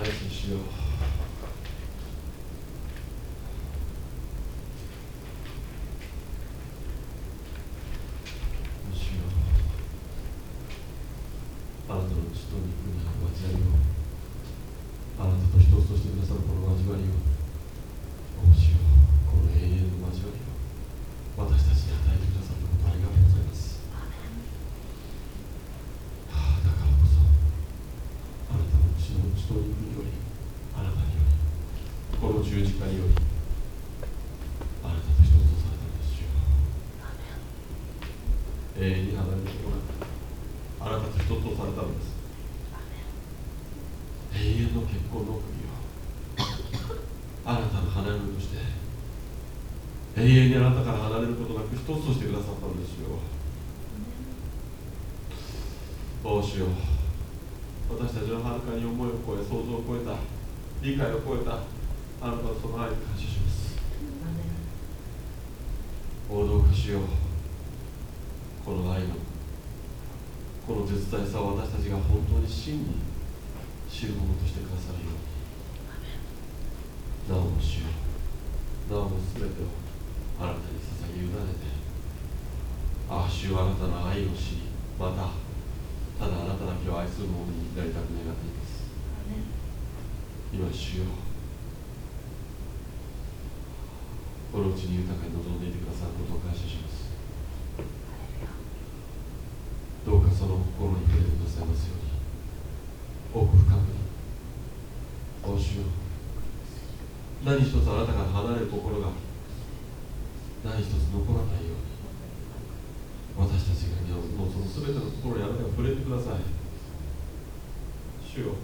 はい主よ主よあなたの血と肉に交わりをあなたと一つとしてくださるこの交わりをお主よこの永遠の交わりを私たちに与えてくださったことありがとうございますはあだからこそあなたの血の血と肉によりあなたによりこの十字架によりあなたと一つとされたのですよ永遠に離れることなくあなたと一つとされたのです永遠の結婚の国をあなたの花嫁として永遠にあなたから離れることなく一つとしてくださったのですよ。どうしよう。私たちのはるかに思いを超え想像を超えた理解を超えたあなたのその愛に感謝します。おどうかしよう。この愛のこの絶大さを私たちが本当に真に知るものとしてくださるように。なおもしよう。なおも全てをに委ねてああ主よあなたの愛を知りまたただあなただけを愛する者になりたく願っています。今主よ。このうちに豊かに望んでいてくださることを感謝します。どうかその心に触れてくださいますように。奥深くに。お主よ。何一つあなたから離れる心が何一つ残らないように。私たちがもうその全てのところにあなたが触れてください。主よ。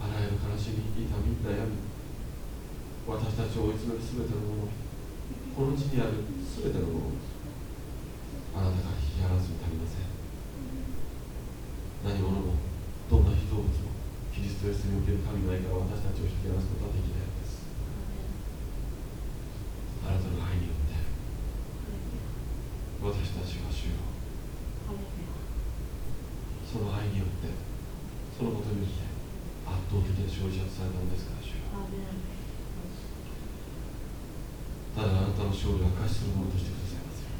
あらゆる悲しみ痛み悩み。私たちを追い詰める全てのもの。この地にある全てのもの。あなたが引き離すに足りません。何者もどんな人物もキリストイエスにおける神の愛から私たちを引き離すことはできないのですあなたの愛によって私たちは主よその愛によってそのことによって圧倒的な勝利者とされたのですから主よただあなたの勝利を証しするものとしてくださいます。よ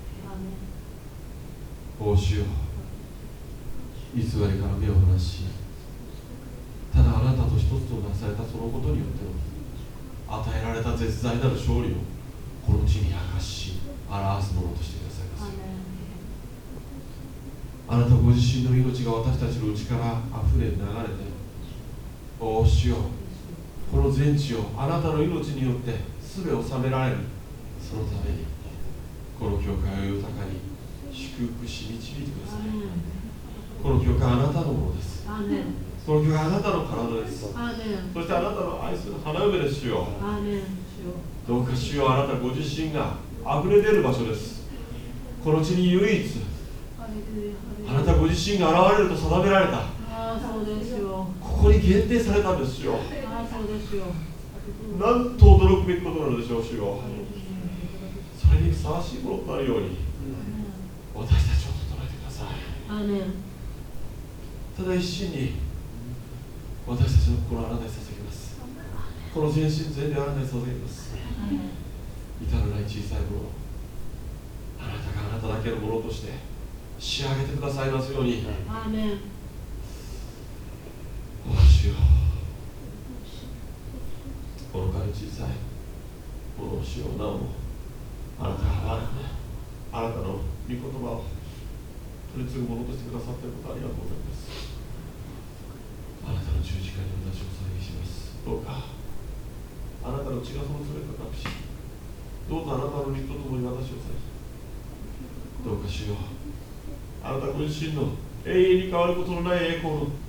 お主よ偽りから目を離しただあなたと一つとなされたそのことによっての与えられた絶大なる勝利をこの地に明かし表すものとしてくださいます。よあなたご自身の命が私たちの内から溢れ流れてお主よこの全地をあなたの命によって全て収められる。そのためにこの教会を豊かに祝福し導いてください。この教会はあなたのものです。この教会はあなたの体です。そしてあなたの愛する花嫁ですよ。どうか主よあなたご自身が溢れ出る場所です。この地に唯一あなたご自身が現れると定められたここに限定されたんですよ。なんと驚くべきことなのでしょう主よ。それにふさわしいものとなるように私たちを整えてください。ただ一心に私たちの心をあなたに捧げます。この全身全霊あなたに捧げます。至らない小さいものあなたがあなただけのものとして仕上げてくださいますように。お主よこの彼小さいものをしよなおあなたがあなたの御言葉を取り継ぐものとしてくださっていることありがとうございますあなたの十字架に私を捧げしますどうかあなたの血がその全てを隠しどうぞあなたの御とともに私をさどうかしようあなたご自身の永遠に変わることのない栄光の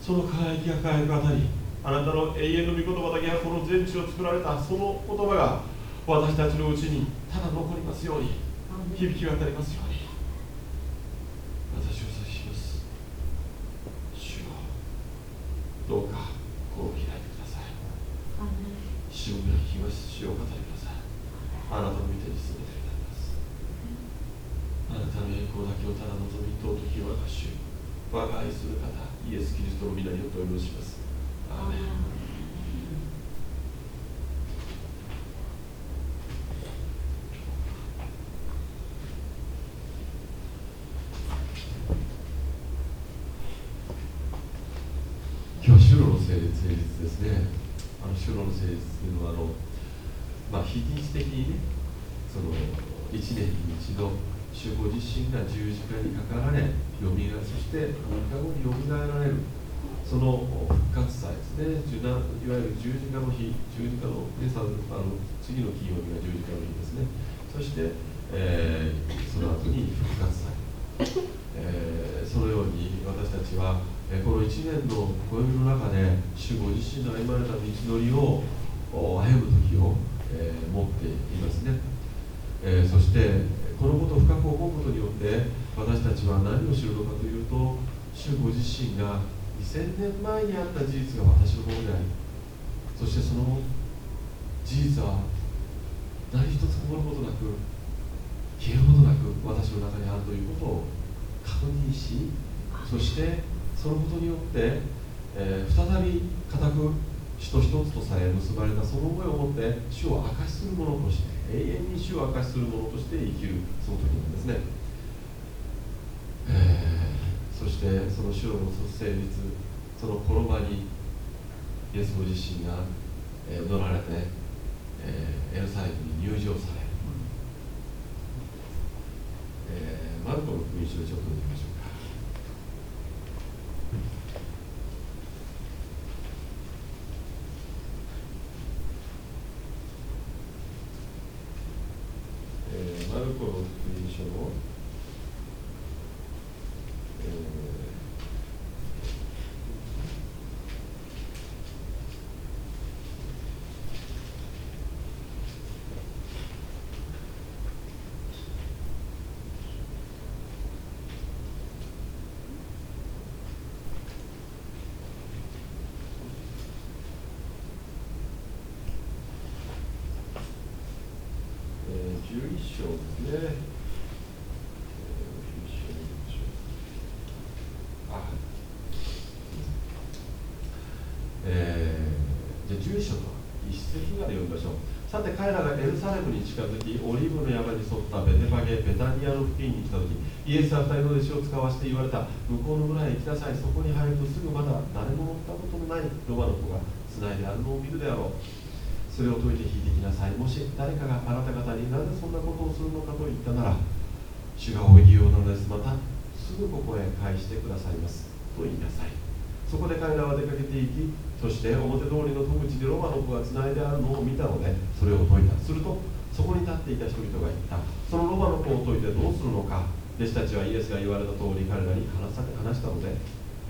その輝きが輝くあたりあなたの永遠の御言葉だけがこの全地を作られたその言葉が私たちのうちにただ残りますように響き渡りますように私を指します。主よどうかこう開いてください。主を開きます。主を語りください。あなたの御手に全てあなたの栄光だけをただ望み尊き我が主我が愛する方イエス・キリストの皆によってお祈りします。アーメン。今日修路の成立ですね。あの修路の成立というのはあのまあ非日的にねその1年に一度主ご自身が十字架にかかられよみがそして3日後によみがえられる。その復活祭ですね。いわゆる十字架の日十字架の,、ね、あの次の金曜日が十字架の日ですね。そして、えー、その後に復活祭、えー、そのように私たちはこの1年の暦の中で主ご自身の歩まれた道のりを歩む時を、えー、持っていますね、えー、そしてこのことを深く思うことによって私たちは何を知るのかというと主ご自身が2000年前にあった事実が私のものでありそしてその事実は何一つ曇ることなく消えることなく私の中にあるということを確認しそしてそのことによって、えー、再び固く主と一つとさえ結ばれたその思いを持って主を明かしするものとして永遠に主を明かしするものとして生きるその時なんですね、えー、そしてその主の成立そのこの場にイエスご自身が、えー、乗られて、えー、エルサレムに入場される、えー、マルコの福音書でちょっと見てみましょう章ですね。えー、じゃあ11章と一節から読みましょう。さて彼らがエルサレムに近づき、オリーブの山に沿ったベテバゲ、ベタニアの付近に来た時、イエスは二人の弟子を使わせて言われた、向こうの村へ行きなさい、そこに入るとすぐまだ誰も乗ったことのないロバの子がつないであるのを見るであろう。それを解いて引いてきなさいもし誰かがあなた方になぜそんなことをするのかと言ったなら主がおいでようなのです。またすぐここへ返してくださいます。と言いなさい。そこで彼らは出かけていきそして表通りの戸口でロマの子がつないであるのを見たのでそれを解いた。するとそこに立っていた人々が言った。そのロマの子を解いてどうするのか弟子たちはイエスが言われた通り彼らに話さ話したので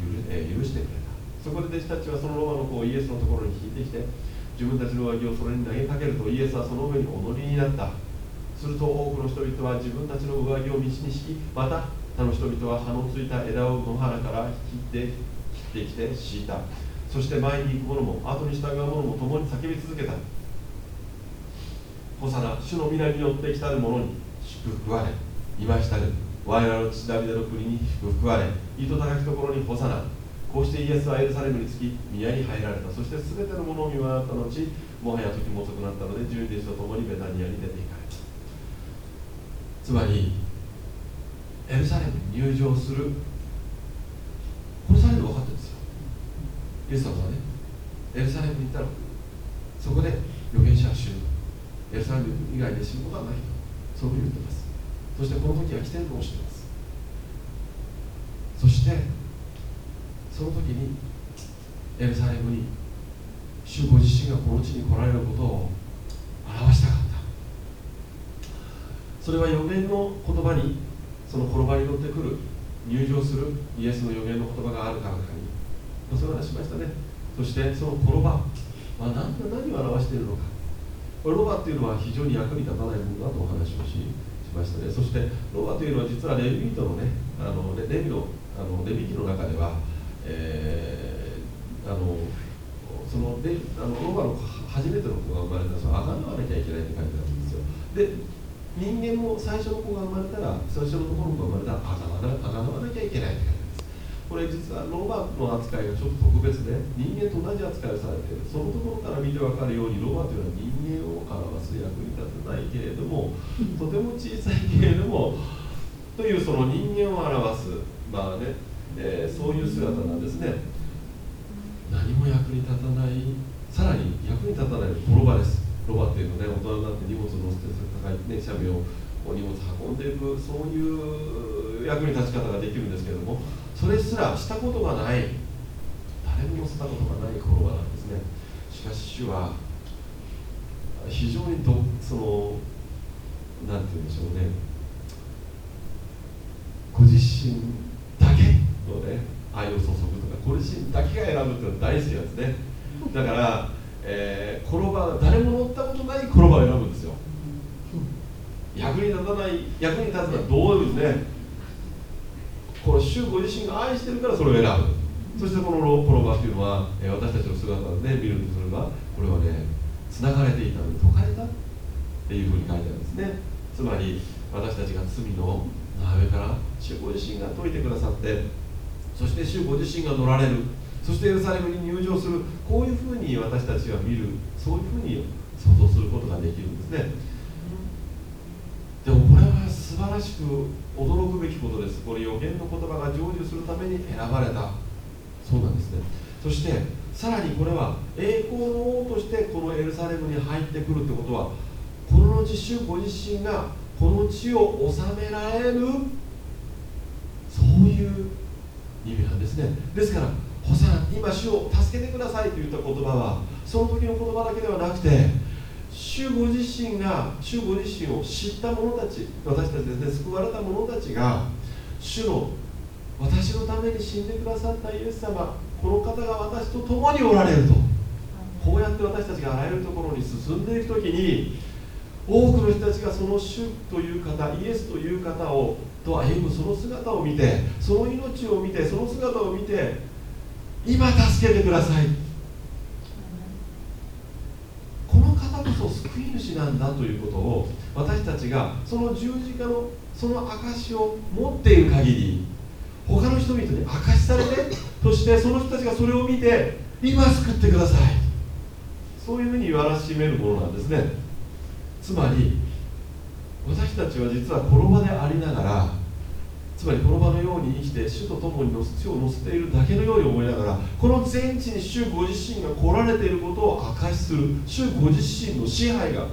許,、えー、許してくれた。そこで弟子たちはそのロマの子をイエスのところに引いてきて自分たちの上着をそれに投げかけるとイエスはその上にお乗りになった。すると多くの人々は自分たちの上着を道に敷きまた他の人々は葉のついた枝を野原から切って切ってきて敷いた。そして前に行く者も後に従う者も共に叫び続けた。ホサナ主の皆によって来たる者に祝福あれ。今したる我らの父ダビデの国に祝福あれ。糸高きところにホサナ。こうしてイエスはエルサレムに着き宮に入られた。そして全てのものを見回った後もはや時も遅くなったので十二弟子と共にベタニアに出て行かれた。つまりエルサレムに入場する殺されるの分かってるんですよイエス様はねエルサレムに行ったらそこで預言者は死ぬ。エルサレム以外で死ぬことはないと。そういうふうに言ってます。そしてこの時は来てるのを知ってますそしてその時にエルサレムに主ご自身がこの地に来られることを表したかった。それは予言の言葉にその転ばに乗ってくる入場するイエスの予言の言葉があるからかにそういう話しましたね。そしてその転ばは何何を表しているのか。ロバっていうのは非常に役に立たないものだとお話をしましたね。そしてロバというのは実はレビ人のねあのレビのあのレビ記の中ではえー、あのそのであのロバの初めての子が生まれたらあがなわなきゃいけないって書いてあるんですよ。で人間も最初の子が生まれたら最初の子の子が生まれたらあがなわなきゃいけないって書いてあるこれ実はロバの扱いがちょっと特別で人間と同じ扱いをされている。そのところから見て分かるようにロバというのは人間を表す役に立てないけれどもとても小さいけれどもというその人間を表すまあね、えー、そういう姿なんですね。何も役に立たないさらに役に立たないロバです。ロバっていうのね大人になって荷物を乗せて高いね車両を荷物運んでいくそういう役に立ち方ができるんですけれどもそれすらしたことがない。誰も乗せたことがないロバなんですね。しかし主は非常にどそのなんて言うんでしょうね。ご自身だけのね愛を注ぐとかご自身だけが選ぶっていうのは大好きなんですね。だからえー、転ば誰も乗ったことない転ばを選ぶんですよ。役に立たない役に立つのはどうですね。この主ご自身が愛してるからそれを選ぶ。そしてこの転ばっていうのは、え、私たちの姿をね見るとすればこれはねつながれていたのに解かれたっていうふうに書いてあるんですね。つまり私たちが罪の上から主ご自身が解いてくださってそして主ご自身が乗られる。そしてエルサレムに入場する。こういうふうに私たちは見る。そういうふうに想像することができるんですね。でもこれは素晴らしく驚くべきことです。これ予言の言葉が成就するために選ばれた。そうなんですね。そしてさらにこれは栄光の王としてこのエルサレムに入ってくるってことはこの後主ご自身がこの地を治められるそういう意味なんですね。ですからホサン今主を助けてくださいと言った言葉はその時の言葉だけではなくて主ご自身が主ご自身を知った者たち私たちですね救われた者たちが主の私のために死んでくださったイエス様この方が私と共におられると。こうやって私たちがあらゆるところに進んでいく時に多くの人たちがその主という方イエスという方をと歩むその姿を見てその命を見てその姿を見て今助けてくださいこの方こそ救い主なんだということを私たちがその十字架のその証を持っている限り他の人々に証しされてそしてその人たちがそれを見て今救ってください。そういうふうに言わらしめるものなんですね。つまり私たちは実は転ばでありながらつまりこの場のように生きて主と共に主を乗せているだけのように思いながらこの全地に主ご自身が来られていることを証しする主ご自身の支配が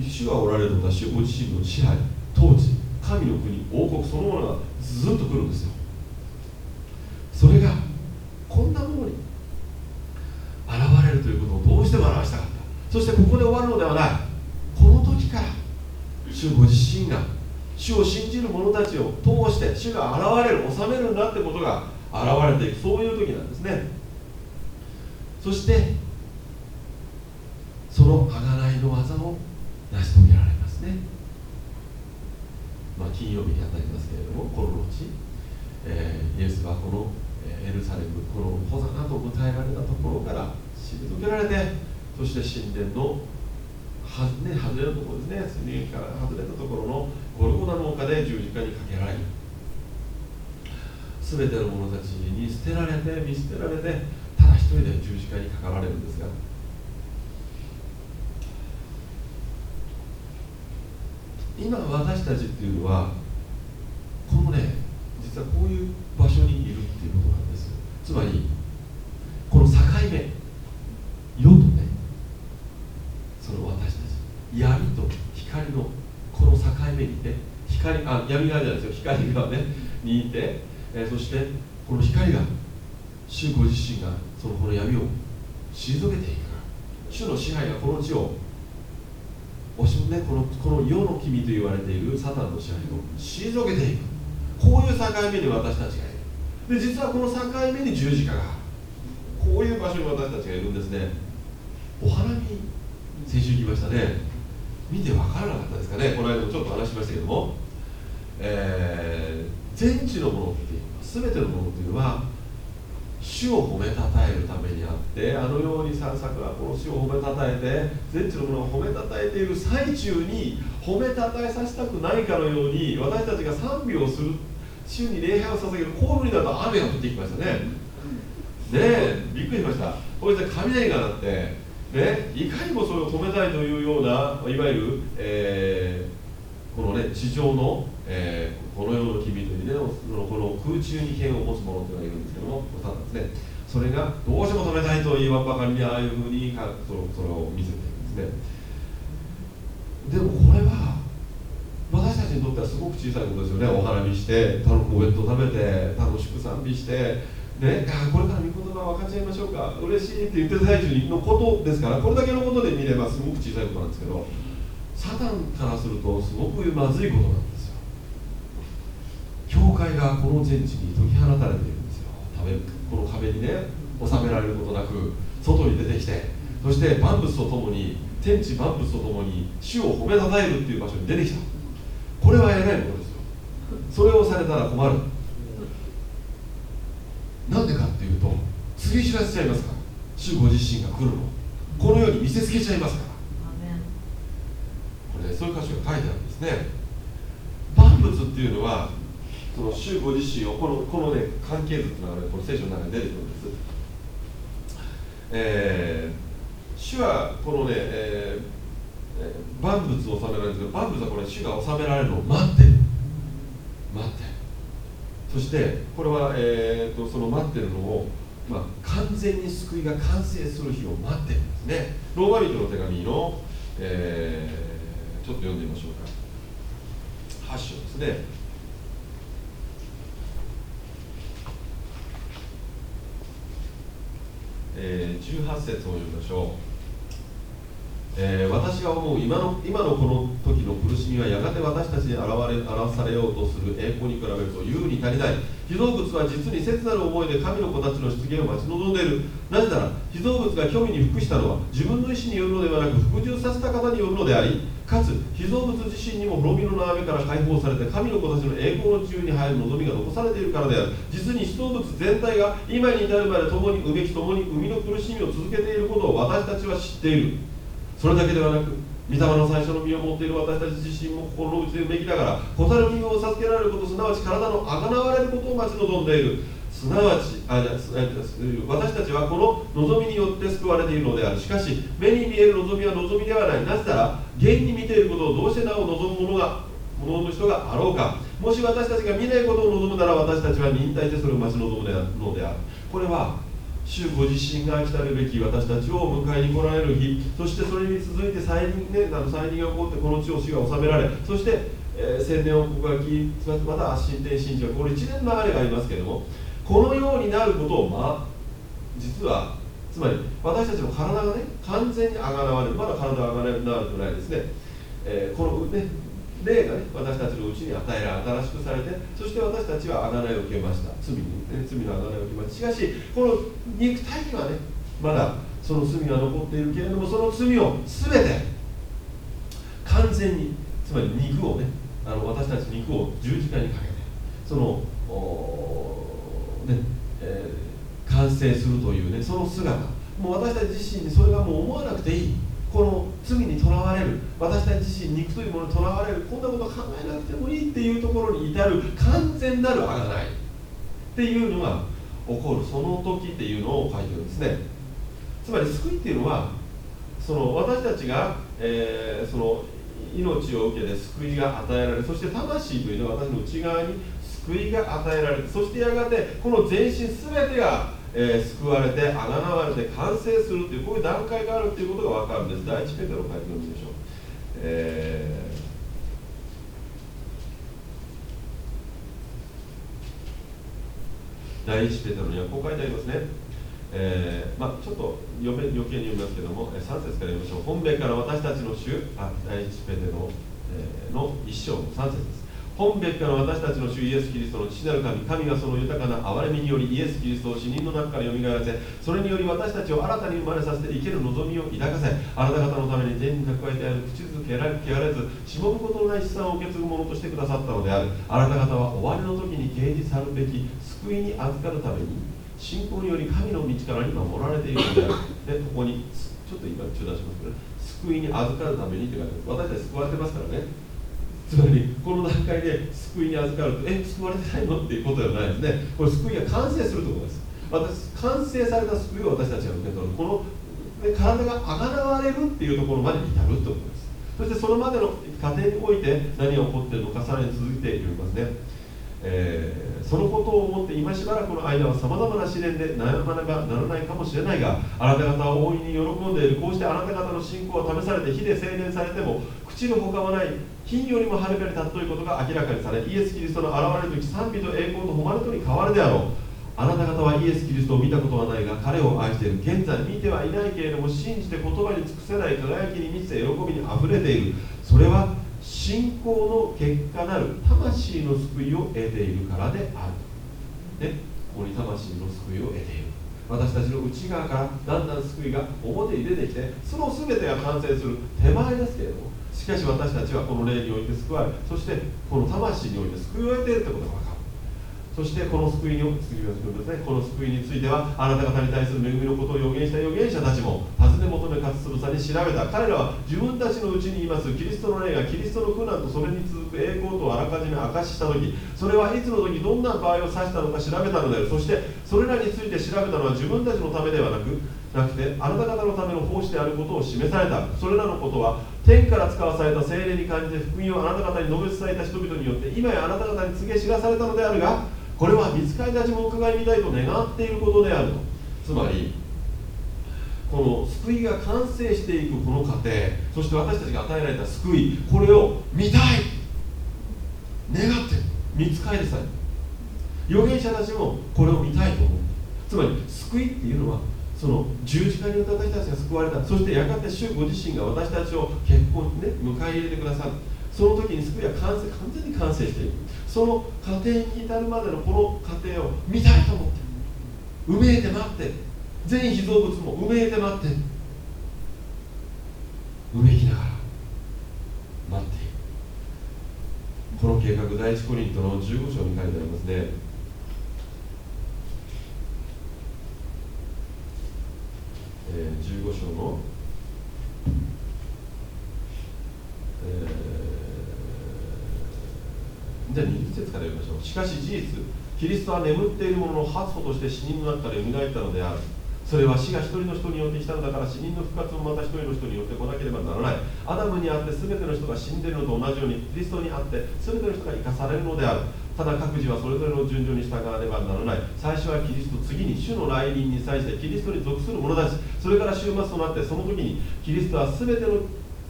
主がおられるのは主ご自身の支配統治神の国王国そのものがずっと来るんですよ。それがこんなものに現れるということをどうしても表したかった。そしてここで終わるのではない。この時から主ご自身が主を信じる者たちを通して主が現れる治めるんだってことが現れていく。そういう時なんですね。そしてその贖いの技を成し遂げられますね。まあ金曜日にあたりますけれどもこの後、えー、イエスはこのエルサレムこのホザナと迎えられたところから退けられてそして神殿のは、ね、外れたところですね。杉から外れたところのゴルゴナの丘で十字架にかけられる全ての者たちに捨てられて見捨てられてただ一人で十字架にかかられるんですが今私たちっていうのはこのね実はこういう場所にいるっていうことなんですつまりこの境目世とねその私たち闇と光のこの境目にいて光あ闇側じゃないですよ。光側ねにいて、えー、そしてこの光が主ご自身がそのこの闇を退けていく。主の支配がこの地をおしね、このこの世の君と言われているサタンの支配を退けていく。こういう境目に私たちがいる。で実はこの境目に十字架がこういう場所に私たちがいるんですね。お花見先週来ましたね。見て分からなかったですかね。この間もちょっと話しましたけども、えー、全地のものっていうのは全てのものっていうのは主を褒めたたえるためにあってあのように散策はこの主を褒めたたえて全地のものを褒めたたえている最中に褒めたたえさせたくないかのように私たちが賛美をする主に礼拝を捧げるコールになると雨が降ってきましたね。ねえびっくりしました。こうして雷が鳴ってねいかにもそれを止めたいというようないわゆる、えー、このね地上の、えー、この世の君というねこの空中に剣を持つ者というのがいるんですけどもサタンですね。それがどうしても止めたいと言わんばかりにああいうふうにかそのそれを見せているんですね。でもこれは私たちにとってはすごく小さいことですよね。お花見してお弁当食べて楽しく賛美してね、あこれから御言葉分かっちゃいましょうか。嬉しいって言ってる最中のことですからこれだけのことで見ればすごく小さいことなんですけどサタンからするとすごくまずいことなんです。教会がこの全地に解き放たれているんですよ。この壁にね収められることなく外に出てきてそして万物とともに天地万物とともに主を褒めたたえるっていう場所に出てきた。これはえらいことですよ。それをされたら困る。なんでかっていうと告げ知らせちゃいますか。ら主ご自身が来るのこのように見せつけちゃいますから。これそういう箇所が書いてあるんですね。万物っていうのはその主ご自身をこのこのね関係図っていうのが、ね、この聖書の中に出てくるんです、えー、主はこのね、えー、万物を治められるんですけど万物はこれ主が治められるのを待ってる。待ってる。そしてこれは、えーと、その待ってるのを、まあ、完全に救いが完成する日を待ってるんですね。ローマ人の手紙の、えー、ちょっと読んでみましょうか。8章ですね。え、18節を読みましょう。えー、私が思う今の今のこの時の苦しみはやがて私たちに現れ表されようとする栄光に比べると優に足りない。被造物は実に切なる思いで神の子たちの出現を待ち望んでいる。なぜなら被造物が虚偽に服したのは自分の意思によるのではなく服従させた方によるのでありかつ被造物自身にも滅びの眺めから解放されて神の子たちの栄光の自由に入る望みが残されているからである。実に被造物全体が今に至るまで共に産べき共に生みの苦しみを続けていることを私たちは知っている。それだけではなく御霊の最初の身を持っている私たち自身も心の内でうめきながら子たる身を授けられることすなわち体のあがなわれることを待ち望んでいる。すなわちあ私たちはこの望みによって救われているのである。しかし目に見える望みは望みではない。なぜなら現に見ていることをどうしてなお望む者がもの人があろうか。もし私たちが見ないことを望むなら私たちは忍耐してそれを待ち望むのである。これは主ご自身が来たるべき私たちを迎えに来られる日そしてそれに続いて再臨,、ね、あの再臨が起こってこの地を主が治められそして、えー、宣伝を告白また新天神事これ一年の流れがありますけれどもこのようになることを、まあ、実はつまり私たちの体がね完全にあがなわれる。まだ体があがなわれてないですね、えー、このね霊がね私たちのうちに与えられ新しくされてそして私たちは贖いを受けました。罪に、ね、罪の贖いを受けました。しかしこの肉体にはねまだその罪が残っているけれどもその罪を全て完全につまり肉をねあの私たち肉を十字架にかけてそのねえー、完成するというねその姿。もう私たち自身にそれがもう思わなくていい。この罪にとらわれる私たち自身肉というものにとらわれるこんなこと考えなくてもいいっていうところに至る完全なるあがないっていうのが起こるその時っていうのを書いてるんですね。つまり救いっていうのはその私たちが、えー、その命を受けて救いが与えられそして魂というのは私の内側に救いが与えられそしてやがてこの全身全てがえー、救われてあがなわれて完成するというこういう段階があるということが分かるんです。第一ペテロ書いてみましょう、えー、第一ペテロにはこう書いてありますね、えーまあ、ちょっと余計に読みますけども3節から読みましょう。本編から私たちの主。あ第一ペテロ、えー、の一章の3節です。本別から私たちの主イエス・キリストの父なる神神がその豊かな憐れみによりイエス・キリストを死人の中からよみがえらせそれにより私たちを新たに生まれさせて生ける望みを抱かせあなた方のために天に蓄えてある口づけられずしぼむことのない資産を受け継ぐものとしてくださったのである。あなた方は終わりの時に掲示さるべき救いに預かるために信仰により神の道からに守られているのである。でここにちょっと今中断しますけど救いに預かるためにって書いてます私たち救われてますからね。つまりこの段階で救いに預かるとえ救われてないの？っていうことではないですね。これ救いが完成するところです。私完成された救いを私たちが受け取る。この体があがらわれるっていうところまで至るということです。そしてそのまでの過程において何が起こっているのかさらに続いていきますね、えー、そのことを思って今しばらくの間はさまざまな試練で悩まねばならないかもしれないがあなた方は大いに喜んでいるこうしてあなた方の信仰は試されて火で精錬されても口の他はない金よりもはるかに尊いことが明らかにされイエス・キリストの現れる時賛美と栄光と誉れとに変わるであろう。あなた方はイエス・キリストを見たことはないが彼を愛している現在見てはいないけれども信じて言葉に尽くせない輝きに満ちて喜びにあふれている。それは信仰の結果なる魂の救いを得ているからである、ね、ここに魂の救いを得ている。私たちの内側からだんだん救いが表に出てきてその全てが完成する手前ですけれどもしかし私たちはこの霊において救われそしてこの魂において救いを得ているということが分かる。そしてこの救いの次のですねこの救いについてはあなた方に対する恵みのことを予言した預言者たちも尋ね求めかつつぶさに調べた。彼らは自分たちのうちにいます。キリストの霊がキリストの苦難とそれに続く栄光とあらかじめ明かしした時それはいつの時どんな場合を指したのか調べたのであるそしてそれらについて調べたのは自分たちのためではなくなくてあなた方のための奉仕であることを示された。それらのことは天から使わされた精霊に感じて福音をあなた方に述べ伝えた人々によって今やあなた方に告げ知らされたのであるがこれは見つかり立ちも伺いみたいと願っていることであると。つまりこの救いが完成していくこの過程そして私たちが与えられた救いこれを見たい。願って見つかりさえ預言者たちもこれを見たいと思う。つまり救いっていうのはその十字架によって私たちが救われた。そしてやがて主ご自身が私たちを結婚にね迎え入れてくださる。その時に救いは完成完全に完成していく。その過程に至るまでのこの過程を見たいと思ってうめいて待って。全被造物もうめいて待って。うめきながら待っている。この計画第一コリントの15章に書いてありますね。えー、15章の、えーじゃあ20節から読みましょう。しかし事実キリストは眠っている者の発歩として死人の中から蘇ったのである。それは死が一人の人によって来たのだから死人の復活もまた一人の人によって来なければならない。アダムにあって全ての人が死んでいるのと同じようにキリストにあって全ての人が生かされるのである。ただ各自はそれぞれの順序に従わねばならない。最初はキリスト次に主の来臨に際してキリストに属する者たち。それから終末となってその時にキリストは全ての、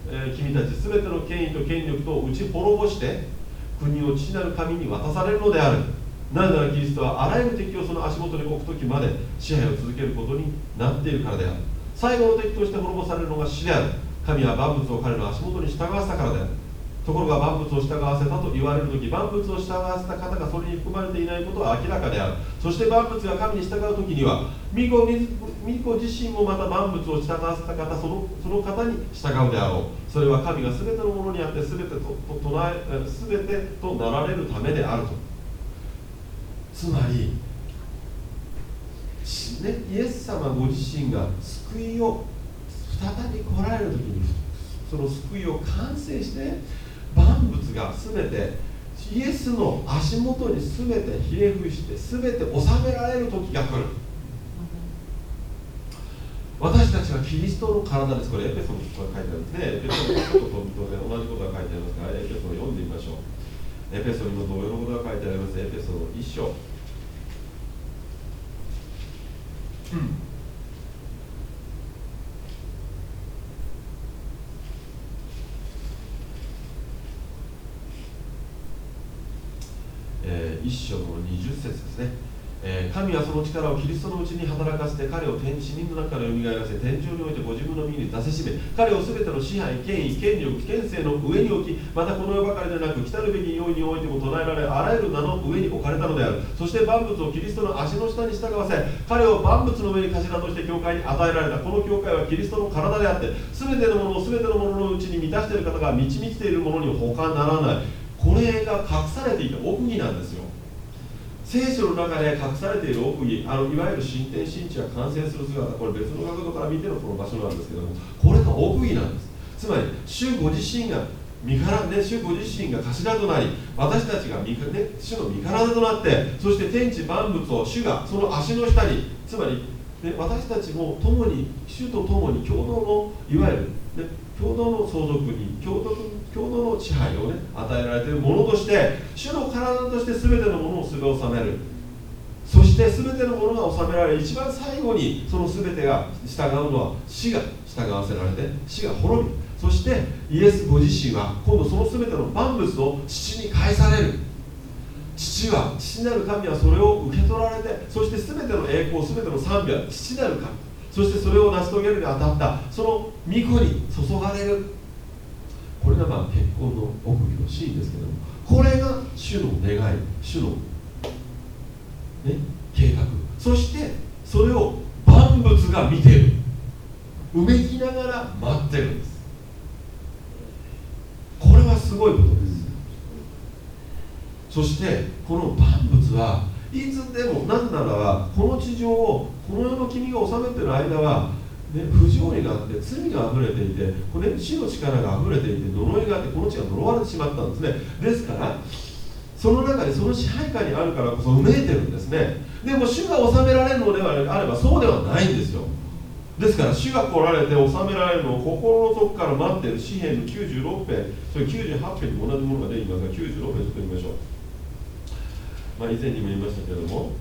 えー、君たち全ての権威と権力とを打ち滅ぼして国を父なる神に渡されるのである。なぜならキリストはあらゆる敵をその足元に置く時まで支配を続けることになっているからである。最後の敵として滅ぼされるのが死である。神は万物を彼の足元に従わせたからである。ところが万物を従わせたと言われる時万物を従わせた方がそれに含まれていないことは明らかである。そして万物が神に従う時には御子自身もまた万物を従わせた方そのその方に従うであろう。それは神が全てのものにあって全てとと唱え全てとなられるためであると。つまり、ね、イエス様ご自身が救いを再び来られる時にその救いを完成して万物が全てイエスの足元に全てひれ伏して全て収められる時が来る。私たちはキリストの体です。これエペソの書いてあるんですね。エペソンのことと同じことが書いてありますからエペソを読んでみましょう。エペソンにも同様のことが書いてあります。エペソンの一章。うん1章の20節ですね、えー、神はその力をキリストのうちに働かせて彼を天死人の中からよみがえらせ天井においてご自分の身に出せしめ彼を全ての支配権威権力権勢の上に置きまたこの世ばかりでなく来るべき用意においても唱えられあらゆる名の上に置かれたのである。そして万物をキリストの足の下に従わせ彼を万物の上に頭として教会に与えられた。この教会はキリストの体であって全てのものを全てのもののうちに満たしている方が満ち満ちているものに他ならない。これが隠されていた奥義なんですよ。聖書の中で隠されている奥義あのいわゆる新天新地が完成する姿これ別の角度から見てのこの場所なんですけどもこれが奥義なんです。つまり主ご自身が身体ね、主ご自身が頭となり私たちが身、ね、主の身体となってそして天地万物を主がその足の下につまり、ね、私たちも共に主と共に共同のいわゆる、ね、共同の相続に共同共同の支配を、ね、与えられているものとして主の体として全てのものをすべ収める。そして全てのものが収められ一番最後にその全てが従うのは死が従わせられて死が滅びそしてイエスご自身は今度その全ての万物を父に返される。父は父なる神はそれを受け取られてそして全ての栄光全ての賛美は父なる神。そしてそれを成し遂げるにあたったその御子に注がれる。これがまあ結婚の奥義のシーンですけどもこれが主の願い主の、ね、計画。そしてそれを万物が見てる。うめきながら待ってるんです。これはすごいことです。そしてこの万物はいつでも何ならばこの地上をこの世の君が治めてる間は、ね、不条理があって罪があふれていてこれ死の力があふれていて呪いがあってこの地が呪われてしまったんですね。ですからその中でその支配下にあるからこそうめいてるんですね。でも主が治められるのではあればそうではないんですよ。ですから主が来られて治められるのを心の底から待っている詩篇の96編それ98編にも同じものが出てきますが96編ちょっと見ましょう、まあ、以前にも言いましたけれども。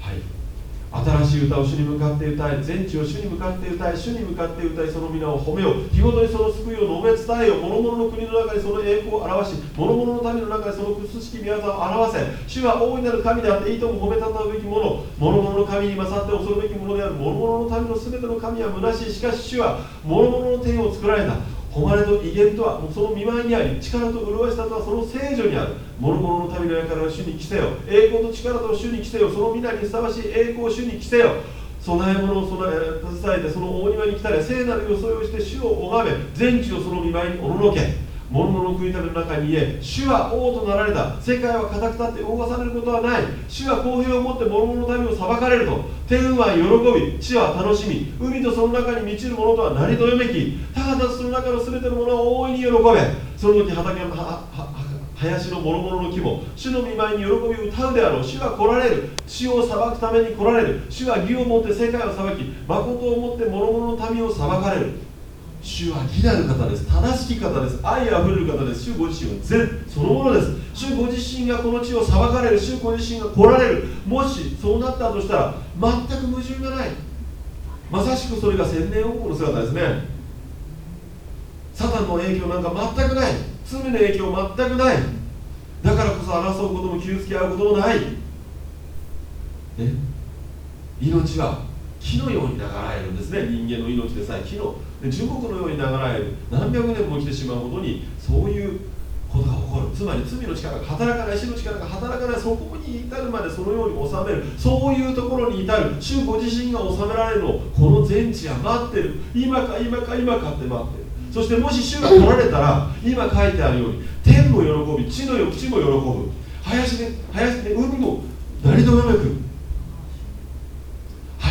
はい。新しい歌を主に向かって歌い全地を主に向かって歌い主に向かって歌いその皆を褒めよう。日ごとにその救いを述べ伝えよ。う諸々の国の中にその栄光を表し諸々の民の中にその美しき宮沢を表せ。主は大いなる神であっていいとも褒めたたうべきもの。諸々の神に勝って恐るべきものである。諸々の民の全ての神は虚しい。しかし主は諸々の天を作られた。誉れと威厳とはその見舞いにあり力と麗しさとはその聖女にある。諸々の民の輩を主に来せよ。栄光と力と主に来せよ。その皆にふさわしい栄光を主に来せよ。供え物を備え携えてその大庭に来たれ聖なる装いをして主を拝め全地をその見舞いにおののけ。諸々の食い食べの中に言え主は王となられた。世界は固く立って動かされることはない。主は公平を持って諸々の民を裁かれると。天は喜び地は楽しみ。海とその中に満ちるものとは何とよめき。高たその中の全てのものは大いに喜べ。その時畑の林の諸々の木も主の見舞いに喜びを歌うであろう。主は来られる。地を裁くために来られる。主は義をもって世界を裁き誠をもって諸々の民を裁かれる。主は義なる方です。正しき方です。愛あふれる方です。主ご自身は善そのものです。主ご自身がこの地を裁かれる。主ご自身が来られる。もしそうなったとしたら全く矛盾がない。まさしくそれが千年王国の姿ですね。サタンの影響なんか全くない。罪の影響全くない。だからこそ争うことも傷つけ合うこともない、ね、命は木のように流れるんですね。人間の命でさえ木の。樹木のように流れる。何百年も生きてしまうほどにそういうことが起こる。つまり罪の力が働かない死の力が働かないそこに至るまでそのように収める。そういうところに至る。主ご自身が収められるのをこの全地は待ってる。今か今か今かって待ってる。そしてもし主が来られたら今書いてあるように天も喜び地の地も喜ぶ。林で林で海も何とめく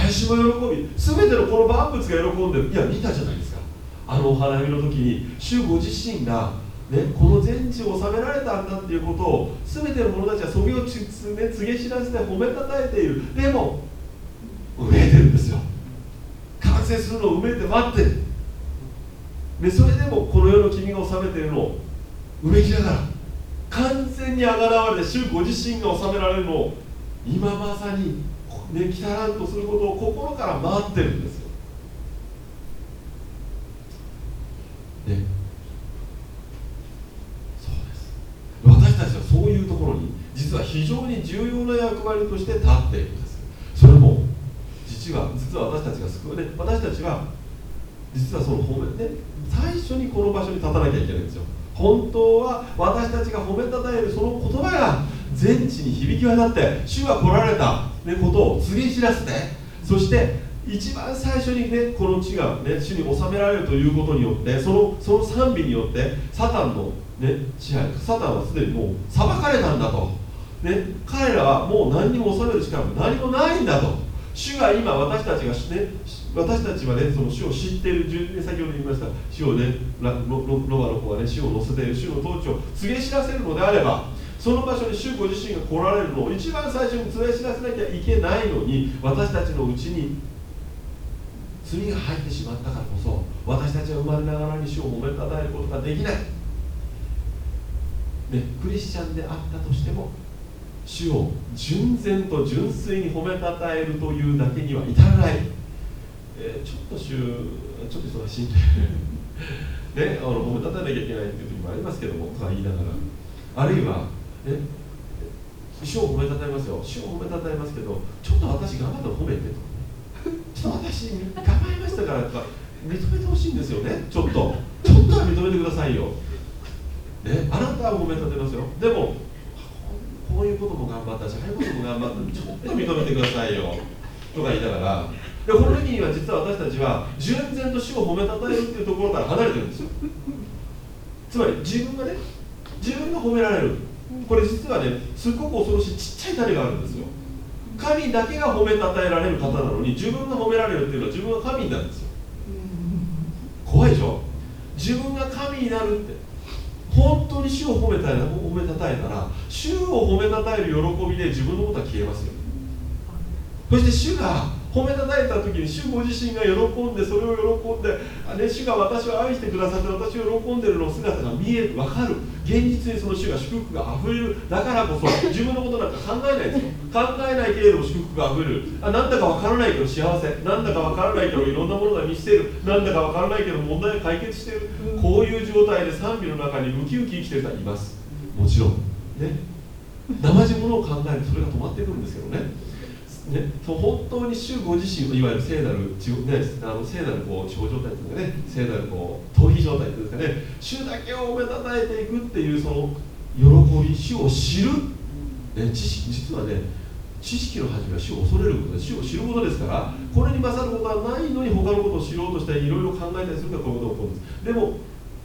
林も喜び全てのこの万物が喜んでる。いや見たじゃないですか。あのお花見の時に主ご自身が、ね、この全地を治められたんだっていうことを全ての者たちはそれを告げ知らせて褒めたたえている。でも埋めてるんですよ。完成するのを埋めて待って。るでそれでもこの世の君が治めているのを埋めきながら完全にあがらわれて主ご自身が治められるのを今まさにね、きたらんとすることを心から待ってるんですよ。ね、そうです。私たちはそういうところに実は非常に重要な役割として立っているんです。それも実は実は私たちが救うね私たちは実はその褒めね最初にこの場所に立たなきゃいけないんですよ。本当は私たちが褒めたたえるその言葉が全地に響き渡って主は来られたね、ことを告げ知らせてそして一番最初にねこの地が、ね、主に収められるということによってそのその賛美によってサタンの、ね、支配サタンはすでにもう裁かれたんだと、ね、彼らはもう何にも収める力も何もないんだと。主が今私たちがね私たちはねその主を知っている先ほど言いました。主をねロバの方はね主を乗せている主の統治を告げ知らせるのであればその場所に主ご自身が来られるのを一番最初に告げ知らせなきゃいけないのに私たちのうちに罪が入ってしまったからこそ私たちは生まれながらに主を褒めたたえることができない、ね、クリスチャンであったとしても主を純然と純粋に褒めたたえるというだけには至らない、えー、ちょっと主ちょっと忙しいんで。ね、あの褒めたたえなきゃいけないっていう時もありますけどもとか言いながら。あるいは、ね、主を褒めたたえますよ。主を褒めたたえますけどちょっと私頑張って褒めてとちょっと私頑張りましたからとか認めてほしいんですよね。ちょっと。ちょっとは認めてくださいよ、ね、あなたは褒めたてますよ。でもこういうことも頑張ったしああいうことも頑張ったちょっと認めてくださいよ。とか言いながら。でこの時には実は私たちは純然と主を褒めたたえるっていうところから離れてるんですよ。つまり自分がね自分が褒められる。これ実はねすっごく恐ろしいちっちゃい種があるんですよ。神だけが褒めたたえられる方なのに自分が褒められるっていうのは自分が神になるんですよ。怖いでしょ？自分が神になるって。本当に主を褒めた褒めたたえたら主を褒めたたえる喜びで自分のことは消えますよ。そして主が褒めたたえた時に主ご自身が喜んでそれを喜んで、ね、主が私を愛してくださって私を喜んでるの姿が見える分かる。現実にその主が祝福があふれる。だからこそ自分のことなんか考えないですよ。考えないけれども祝福があふれる。あなんだか分からないけど幸せ。なんだか分からないけどいろんなものが満ちてる。なんだか分からないけど問題が解決してる。こういう状態で賛美の中にウキウキ生きてる人はいます。もちろん。ね。生地物を考えるとそれが止まってくるんですけどね。ね、そう本当に主ご自身いわゆる聖なる、ね、あの聖なるこう地方状態というかね聖なるこう逃避状態というかね主だけを褒めたえていくっていうその喜び主を知る、ね、知識実はね知識の始めは主を恐れることで主を知ることですからこれに勝ることはないのに他のことを知ろうとしていろいろ考えたりするからこういうことが起こるんです。でも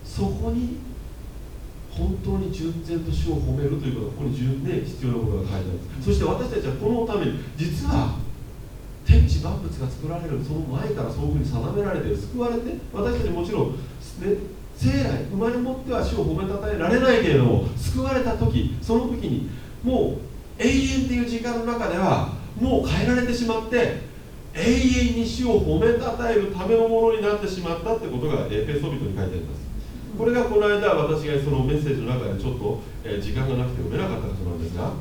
そこに本当に純然と主を褒めるということがここに順で必要なことが書いてある。そして私たちはこのために実は天地万物が作られるその前からそういうふうに定められて救われて私たちもちろん、ね、生来生まれ持っては主を褒めたたえられないけれども救われた時その時にもう永遠っていう時間の中ではもう変えられてしまって永遠に主を褒めたたえるためのものになってしまったってことがエペソビトに書いてあります。これがこの間私がそのメッセージの中でちょっと、え、時間がなくて読めなかったことなんですが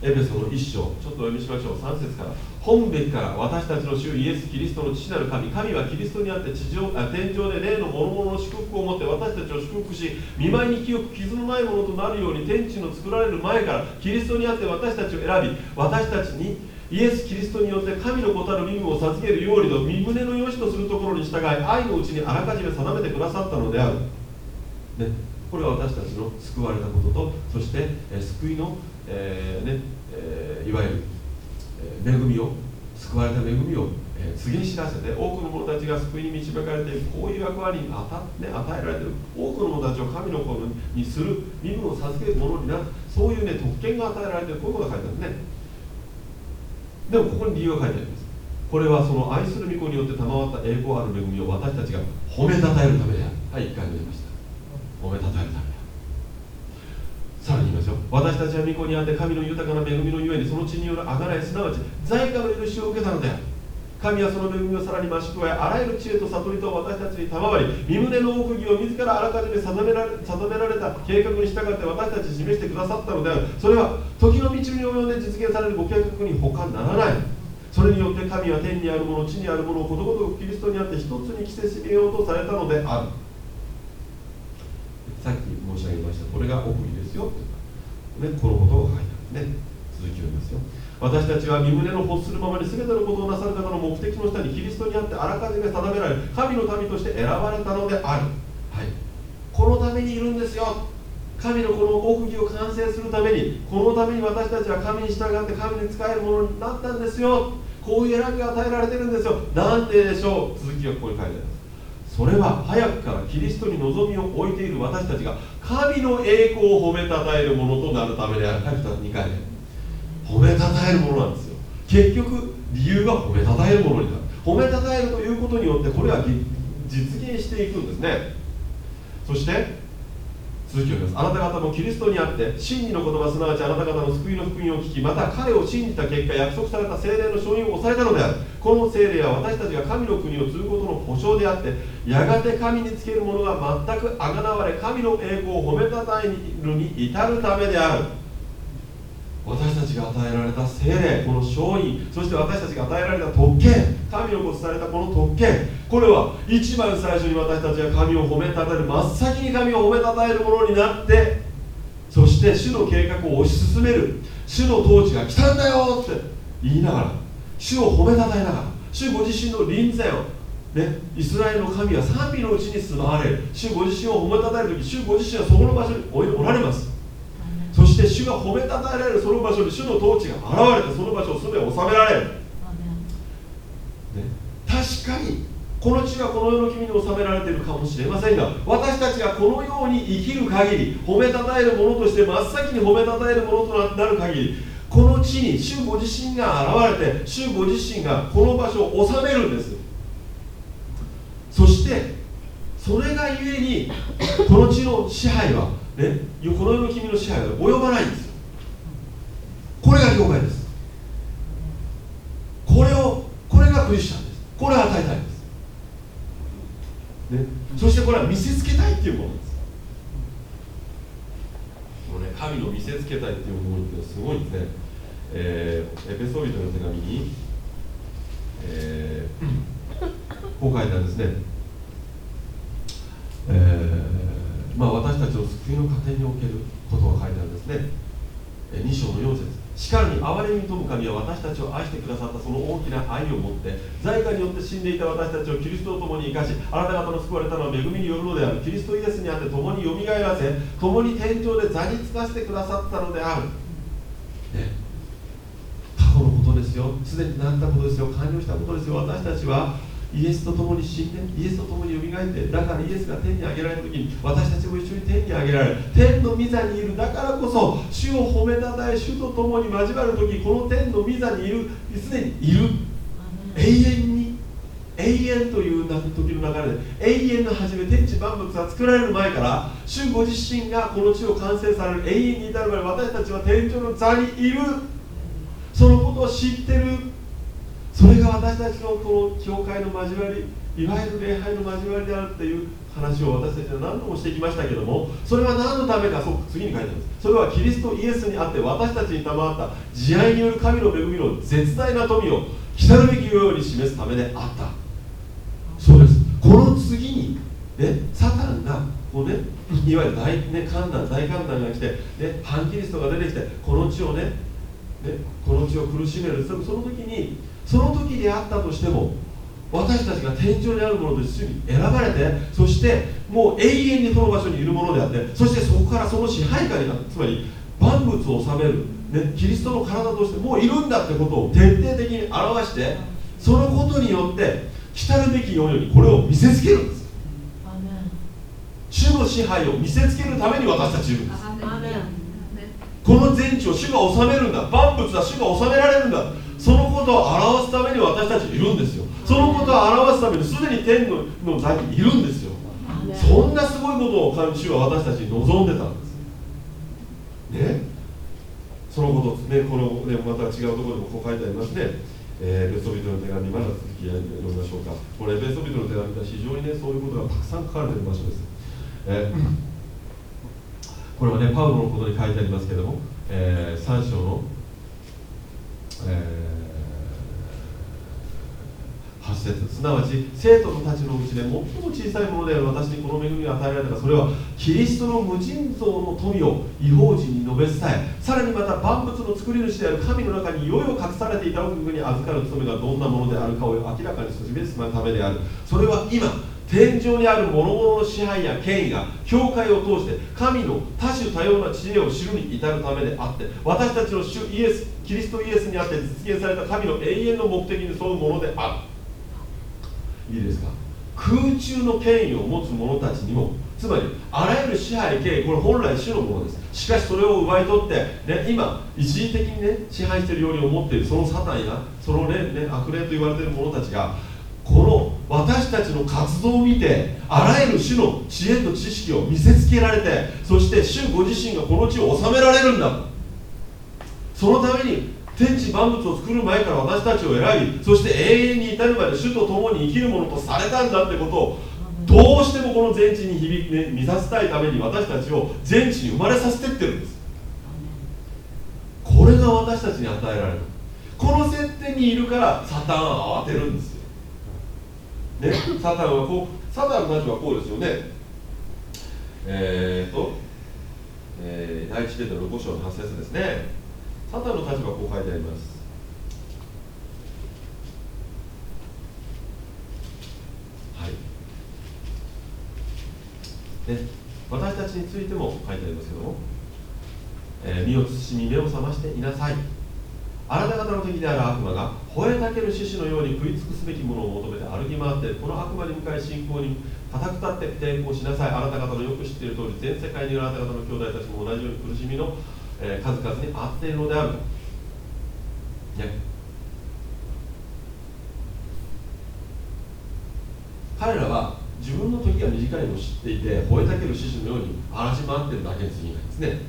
エペソの一章ちょっとお読みしましょう。3節から。本べきから私たちの主イエス・キリストの父なる神。神はキリストにあって地上あ天井で霊の諸々の祝福を持って私たちを祝福し見舞いに清く傷のないものとなるように天地の作られる前からキリストにあって私たちを選び私たちにイエス・キリストによって神の子たる身分を授けるようにと身胸の良しとするところに従い愛のうちにあらかじめ定めてくださったのである、ね、これは私たちの救われたこととそして、え救いの、えー、ねえー、いわゆる、え恵みを救われた恵みを、え告げ知らせて多くの者たちが救いに導かれている。こういう役割に与,、ね、与えられている。多くの者たちを神の子にする身分を授けるものになる。そういう、ね、特権が与えられている。こういうことが書いてあるんですね。でもここに理由が書いてあります。これはその愛する御子によって賜った栄光ある恵みを私たちが褒めたたえるためである。はい1回目出ました。褒めたたえるためであるさらに言いますよ。私たちは御子にあって神の豊かな恵みのゆえにその血によるあがらいすなわち在家の許しを受けたのである。神はその恵みをさらに増し加えあらゆる知恵と悟りと私たちに賜り身胸の奥義を自らあらかじめ定められ定められた計画に従って私たちに示してくださったのである。それは時の道に及んで実現されるご計画に他ならないそれによって神は天にあるもの地にあるものをことごとくキリストにあって一つに着せしめようとされたのである。さっき申し上げましたこれが奥義ですよ、ね、このことが書いてあるね続きを読みますよ。私たちは身胸の欲するままに全てのことをなさる方の目的の下にキリストにあってあらかじめ定められる神の民として選ばれたのである、はい、このためにいるんですよ。神のこの奥義を完成するためにこのために私たちは神に従って神に仕えるものになったんですよ。こういう選びが与えられてるんですよ。なんででしょう。続きがここに書いてありますそれは早くからキリストに望みを置いている私たちが神の栄光を褒めたたえるものとなるためである。2回目褒めたたえるものなんですよ。結局理由が褒めたたえるものになる。褒めたたえるということによってこれは実現していくんですね。そして続きを読みます。あなた方もキリストにあって真理の言葉すなわちあなた方の救いの福音を聞きまた彼を信じた結果約束された精霊の承認を押されたのである。この精霊は私たちが神の国を継ぐことの保証であってやがて神につける者が全くあがなわれ神の栄光を褒めたたえるに至るためである。私たちが与えられた精霊この勝因そして私たちが与えられた特権神の子されたこの特権これは一番最初に私たちが神を褒めたたえる真っ先に神を褒めたたえるものになってそして主の計画を推し進める主の統治が来たんだよって言いながら主を褒めたたえながら主ご自身の臨在をね、イスラエルの神は賛美のうちに住まわれ主ご自身を褒めたたえる時主ご自身はそこの場所におられます。して主が褒めたたえられるその場所に主の統治が現れてその場所を全て収められる、ね、確かにこの地はこの世の君に収められているかもしれませんが私たちがこのように生きる限り褒めたたえるものとして真っ先に褒めたたえるものとなる限りこの地に主ご自身が現れて主ご自身がこの場所を治めるんですそしてそれがゆえにこの地の支配はね、この世の君の支配は及ばないんですよ。これが教会です。これをこれがクリスチャンです。これを与えたいんです、ね、そしてこれは見せつけたいっていうものです。このね神の見せつけたいっていうものってすごいですね、えー、エペソビトの手紙に、えー、こう書いてあるんですね、えーまあ、私たちの救いの過程におけることが書いてあるんですね。2章の4節。しかるに憐れみとむ神は私たちを愛してくださったその大きな愛を持って在家によって死んでいた私たちをキリストと共に生かしあなた方の救われたのは恵みによるのである。キリストイエスにあって共によみがえらせ共に天井で座につかせてくださったのである、ね、過去のことですよ。すでになったことですよ。完了したことですよ。私たちはイエスと共に死んでイエスと共によみがえってだからイエスが天に上げられた時に私たちも一緒に天に上げられる。天の御座にいるだからこそ主を褒めたたえ主と共に交わる時この天の御座にいるすでにいる。永遠に永遠という時の流れで永遠の初め天地万物が作られる前から主ご自身がこの地を完成される永遠に至るまで私たちは天井の座にいる。そのことを知ってる。それが私たちのこの教会の交わりいわゆる礼拝の交わりであるっていう話を私たちは何度もしてきましたけどもそれは何のためかそう次に書いてあります。それはキリストイエスにあって私たちに賜った慈愛による神の恵みの絶大な富を来たるべきように示すためであった。そうです。この次にねサタンがこうねいわゆる大,、ね、観難大観難が来て、ね、反キリストが出てきてこの地をねねこの地を苦しめる。その時にその時であったとしても私たちが天井にあるものと一緒に選ばれてそしてもう永遠にその場所にいるものであってそしてそこからその支配下になるつまり万物を治める、ね、キリストの体としてもういるんだってことを徹底的に表してそのことによって来たるべきようにこれを見せつけるんです。主の支配を見せつけるために私たちいるんです。この全地を主が治めるんだ。万物は主が治められるんだそのことを表すために私たちいるんですよ。そのことを表すためにすでに天の座にいるんですよ。そんなすごいことを監修は私たちに望んでたんです。ね？そのことね。このねまた違うところでもこう書いてありますね。えー、ベソビトの手紙まだ続き読みましょうか。これベソビトの手紙は非常にねそういうことがたくさん書かれている場所です、えー、これはねパウロのことに書いてありますけれども、えー、3章のえー、8節すなわち生徒たちのうちで最も小さいものである私にこの恵みが与えられたがそれはキリストの無尽蔵の富を違法人に述べ伝えさらにまた万物の作り主である神の中にいよいよ隠されていた奥義に預かる務めがどんなものであるかを明らかに示すためである。それは今天井にある諸々の支配や権威が教会を通して神の多種多様な知恵を知るに至るためであって私たちの主イエスキリストイエスにあって実現された神の永遠の目的に沿うものである。いいですか？空中の権威を持つ者たちにもつまりあらゆる支配権威これ本来主のものです。しかしそれを奪い取って、ね、今一時的にね支配しているように思っているそのサタンやそのねね悪霊と言われている者たちがこの私たちの活動を見てあらゆる種の知恵と知識を見せつけられてそして主ご自身がこの地を治められるんだ。そのために天地万物を作る前から私たちを選びそして永遠に至るまで主と共に生きるものとされたんだってことをどうしてもこの全地に響き、ね、見させたいために私たちを全地に生まれさせてってるんです。これが私たちに与えられる。この設定にいるからサタンは慌てるんですよ。ね、サタンはこうサタンの立場はこうですよね。えー、っと、えー、第一ペテロの5章の8節ですね。サタンの立場はこう書いてあります。はい。ね私たちについても書いてありますけども、えー、身を慎み目を覚ましていなさい。あなた方の敵である悪魔が吠えたける獅子のように食い尽くすべきものを求めて歩き回ってこの悪魔に向かい信仰に固く立って抵抗しなさい。あなた方のよく知っている通り全世界にいるあなた方の兄弟たちも同じように苦しみの、えー、数々にあっているのである。と、ね、彼らは自分の時が短いのを知っていて吠えたける獅子のように荒らし回ってるだけに過ぎないですね。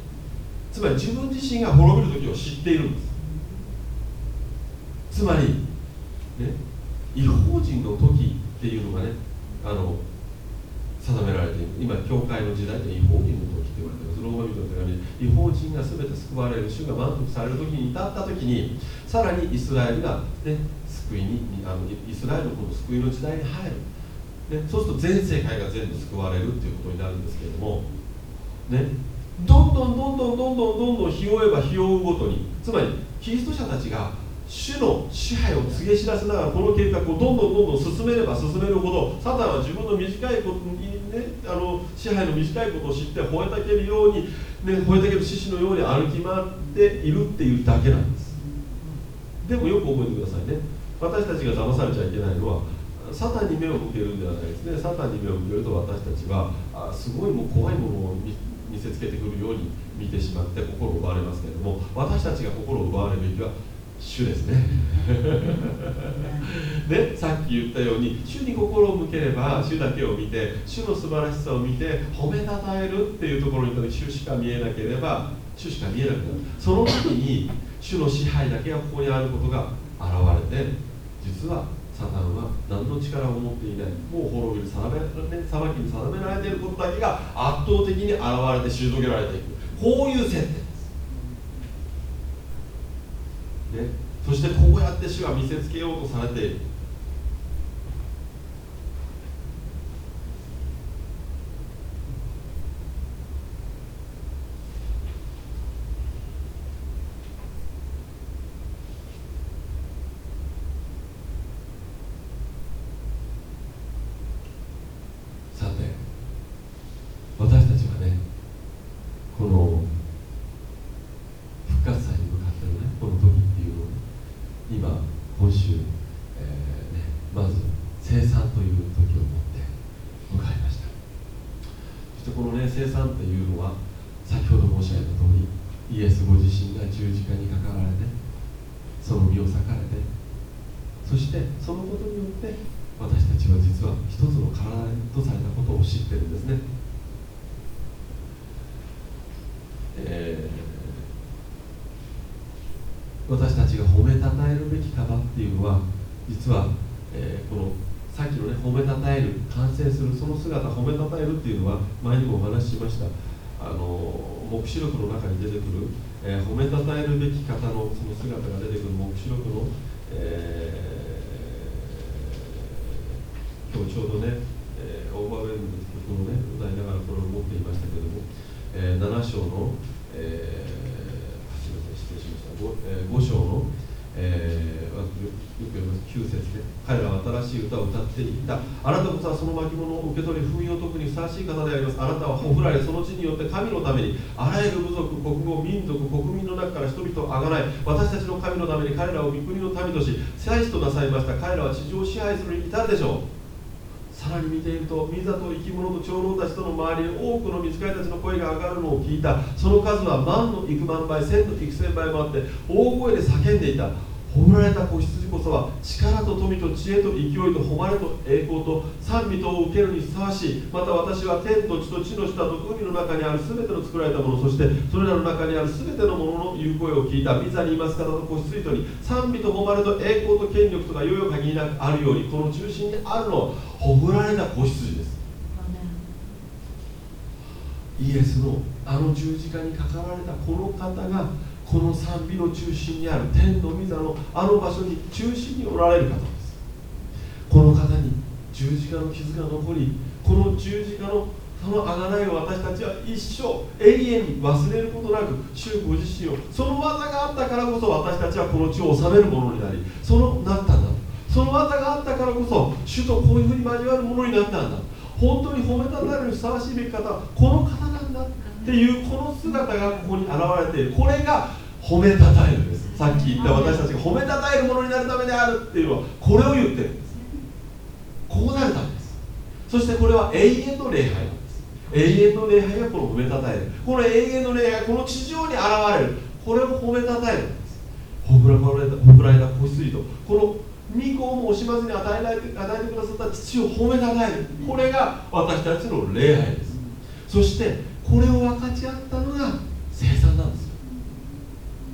つまり自分自身が滅びる時を知っているんです。つまり、ね、違法人の時っていうのがねあの定められている。今教会の時代で違法人の時。って言われてますローマ人の手紙違法人が全て救われる主が満足される時に至った時にさらにイスラエルが、ね、救いにあのイスラエルのこの救いの時代に入る、ね、そうすると全世界が全部救われるっていうことになるんですけれどもねどんどんどんどんどんどんどんどん日を追えば日を追うごとにつまりキリスト者たちが主の支配を告げ知らせながらこの計画をどんどんどんどん進めれば進めるほどサタンは自分の短いことにねあの支配の短いことを知って吠えたけるように、ね、吠えたける獅子のように歩き回っているっていうだけなんです。でもよく覚えてくださいね。私たちが騙されちゃいけないのはサタンに目を向けるんではないですね。サタンに目を向けると私たちはあすごいもう怖いものを見せつけてくるように見てしまって心を奪われますけれども私たちが心を奪われるべきは主ですね。ねさっき言ったように主に心を向ければ主だけを見て主の素晴らしさを見て褒めたたえるっていうところに行った時主しか見えなければ主しか見えなくなる。その時に主の支配だけがここにあることが現れて実はサタンは何の力を持っていない。もう滅びる定め、ね、裁きに定められていることだけが圧倒的に現れて退けられていく。こういう設定ね、そしてこうやって主は見せつけようとされているしてるんですね。私たちが褒めたたえるべき方っていうのは実は、えー、このさっきのね褒めたたえる完成するその姿褒めたたえるっていうのは前にもお話ししました。あの黙示録の中に出てくる、えー、褒めたたえるべき方のその姿が出てくる黙示録の、えー、今日ちょうどね、えー、オーバーウェルムの曲をね歌いながらこれを持っていましたけども、えー、7章の、えー 5,、えー、5章の、えー、よく読みます9節で彼らは新しい歌を歌っていった。あなたこそはその巻物を受け取り封印を特にふさわしい方であります。あなたはほふられその地によって神のためにあらゆる部族国語民族国民の中から人々をあがない。私たちの神のために彼らを御国の民とし祭司となさいました。彼らは地上を支配するに至るでしょう。さらに見ていると水と生き物と長老たちとの周りに多くの水飼いたちの声が上がるのを聞いた。その数は万の幾万倍千の幾千倍もあって大声で叫んでいた。褒められた子羊こそは力と富と知恵と勢いと誉れと栄光と賛美とを受けるにふさわしい。また私は天と地と地の下と海の中にある全ての作られたものそしてそれらの中にある全てのものの言う声を聞いた。御座にいます方と子羊とに賛美と誉れと栄光と権力とかよよ限りなくあるようにこの中心にあるのは褒められた子羊です。イエスのあの十字架にかかられたこの方がこの賛美の中心にある天の御座のあの場所に中心におられる方です。この方に十字架の傷が残りこの十字架のその贖いを私たちは一生永遠に忘れることなく主ご自身をその技があったからこそ私たちはこの地を治めるものになりそのなったんだその技があったからこそ主とこういうふうに交わるものになったんだ本当に褒めたたえるふさわしいべき方はこの方なんだっていうこの姿がここに現れている。これが褒めたたえるんです。さっき言った私たちが褒めたたえるものになるためであるっていうのはこれを言ってるんですこうなるためです。そしてこれは永遠の礼拝なんです。永遠の礼拝がこの褒めたたえる。この永遠の礼拝がこの地上に現れる。これを褒めたたえるんです。褒められた褒められた子羊とこの御子を惜しまずに与えられて与えてくださった父を褒めたたえる。これが私たちの礼拝です。そしてこれを分かち合ったのが生産なんですよ。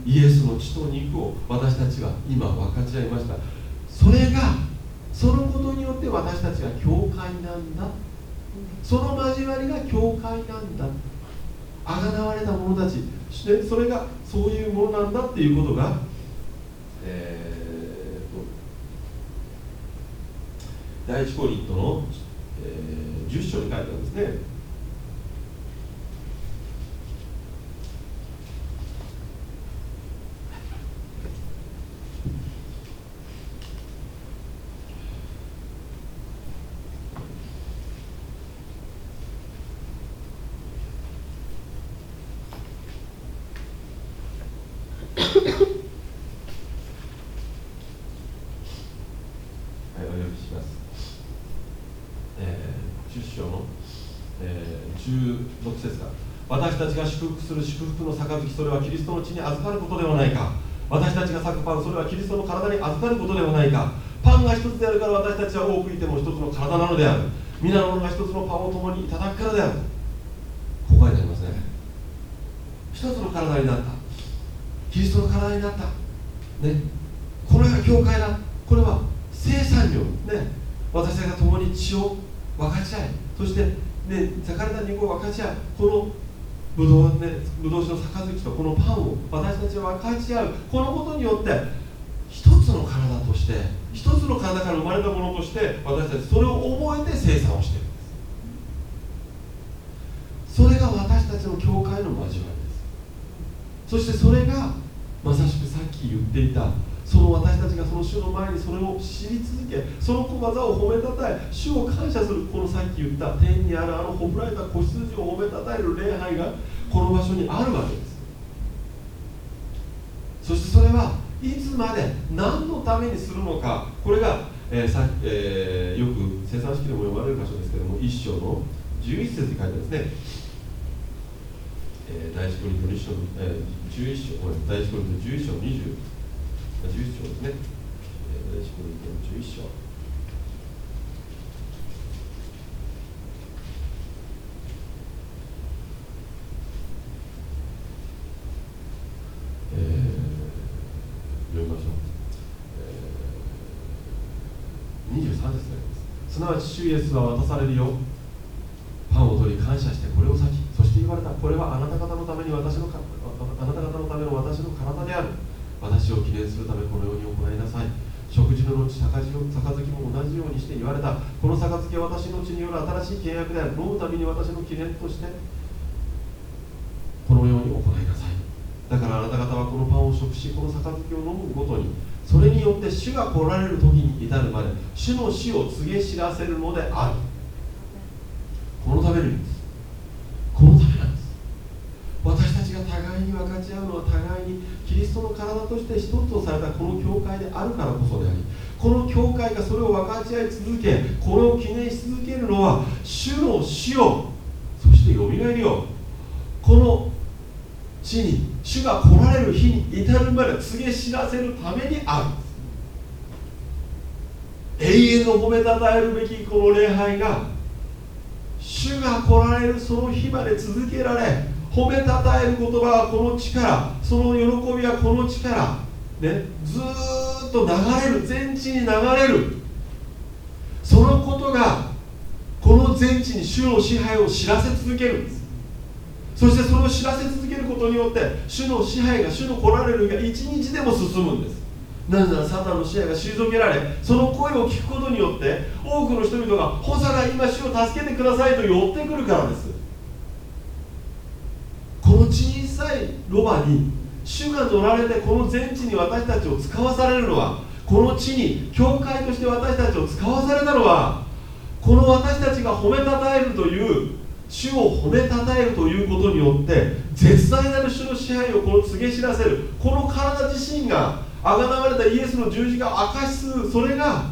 イエスの血と肉を私たちが今分かち合いました。それがそのことによって私たちが教会なんだ。その交わりが教会なんだ。あがなわれた者たち。それがそういうものなんだっていうことが、えー、第一コリントの、えー、10章に書いてあるんですね私たちが祝福する祝福の杯それはキリストの血に預かることではないか。私たちが裂くパンそれはキリストの体に預かることではないか。パンが一つであるから私たちは多くいても一つの体なのである。皆の者が一つのパンを共にいただくからである。ここにありますね。一つの体になった。キリストの体になった。ね。これが教会だ。これは生産量ね。私たちが共に血を分かち合いそしてね裂かれた肉を分かち合うこのぶどう,、ね、ぶどう酒の杯とこのパンを私たちは分かち合うこのことによって一つの体として一つの体から生まれたものとして私たちそれを覚えて生産をしているんですそれが私たちの教会の交わりですそしてそれがまさしくさっき言っていたその私たちがその主の前にそれを知り続けその小技を褒めたたえ主を感謝するこのさっき言った天にあるあのほぶられた子羊を褒めたたえる礼拝がこの場所にあるわけです。そしてそれはいつまで何のためにするのかこれが、えーさえー、よく生産式でも読まれる箇所ですけども一章の11節に書いてあるんですね、えー、第一コリント1章、えー、11章第一コリント11章20 11章ですね。第一コリントの11章。えー、読みましょう。えー、23節ですすなわち主イエスは渡されるよパンを取り感謝してこれを裂きそして言われたこれはあなた方のために私のあなた方のための私の体である私を記念するためこのように行いなさい。食事の後杯も同じようにして言われた。この杯は私の血による新しい契約である。飲むたびに私の記念として。このように行いなさい。だからあなた方はこのパンを食しこの杯を飲むごとにそれによって主が来られる時に至るまで主の死を告げ知らせるのである。このためにですこのためなんです私たちが互いに分かち合うのは互いにキリストの体として一つとされたこの教会であるからこそでありこの教会がそれを分かち合い続けこれを記念し続けるのは主の死をそしてよみがえりをこの地に主が来られる日に至るまで告げ知らせるためにある。永遠の褒めたたえるべきこの礼拝が主が来られるその日まで続けられ褒めたたえる言葉はこの力その喜びはこの力、ね、ずっと流れる全地に流れる。そのことがこの全地に主の支配を知らせ続けるんです。そしてそれを知らせ続けることによって主の支配が主の来られるが一日でも進むんです。なぜならサタンの支配が退けられその声を聞くことによって多くの人々が「ホサが今主を助けてください」と寄ってくるからです。の小さいロバに主が乗られてこの全地に私たちを使わされるのはこの地に教会として私たちを使わされたのはこの私たちが褒めたたえるという主を褒めたたえるということによって絶大なる主の支配をこの告げ知らせるこの体自身があがなわれたイエスの十字架を明かしすそれが